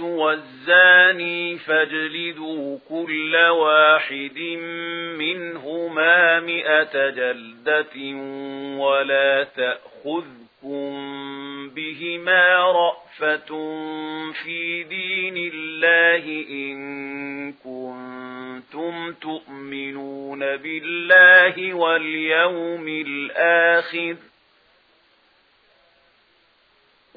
وَالزَّانِي فَاجْلِدُوا كُلَّ وَاحِدٍ مِنْهُمَا مِئَةَ جَلْدَةٍ وَلَا تَأْخُذْكُمْ بِهِمَا رَأْفَةٌ فِي دِينِ اللَّهِ إِن كُنتُمْ تُؤْمِنُونَ بِاللَّهِ وَالْيَوْمِ الْآخِرِ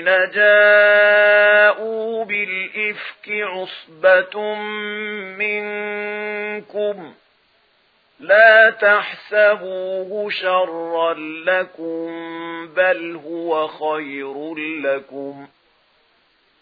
الذين جاءوا بالإفك عصبة منكم لا تحسبوه شرا لكم بل هو خير لكم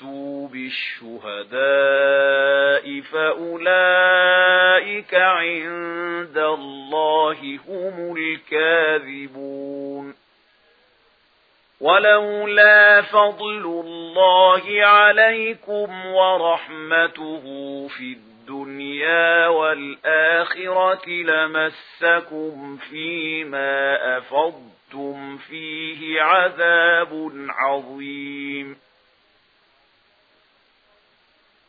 فَأْتُوا بِالشُّهَدَاءِ فَأُولَئِكَ عِندَ اللَّهِ هُمُ الْكَاذِبُونَ. وَلَوْلَا فَضْلُ اللَّهِ عَلَيْكُمْ وَرَحْمَتُهُ فِي الدُّنْيَا وَالْآخِرَةِ لَمَسَّكُمْ فِيمَا أَفَضْتُمْ فِيهِ عَذَابٌ عَظِيمٌ.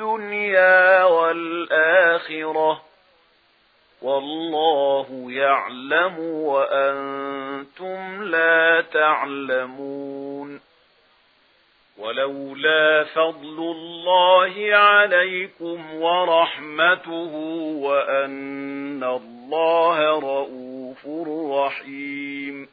الدنيا والآخرة والله يعلم وأنتم لا تعلمون ولولا فضل الله عليكم ورحمته وأن الله رؤوف رحيم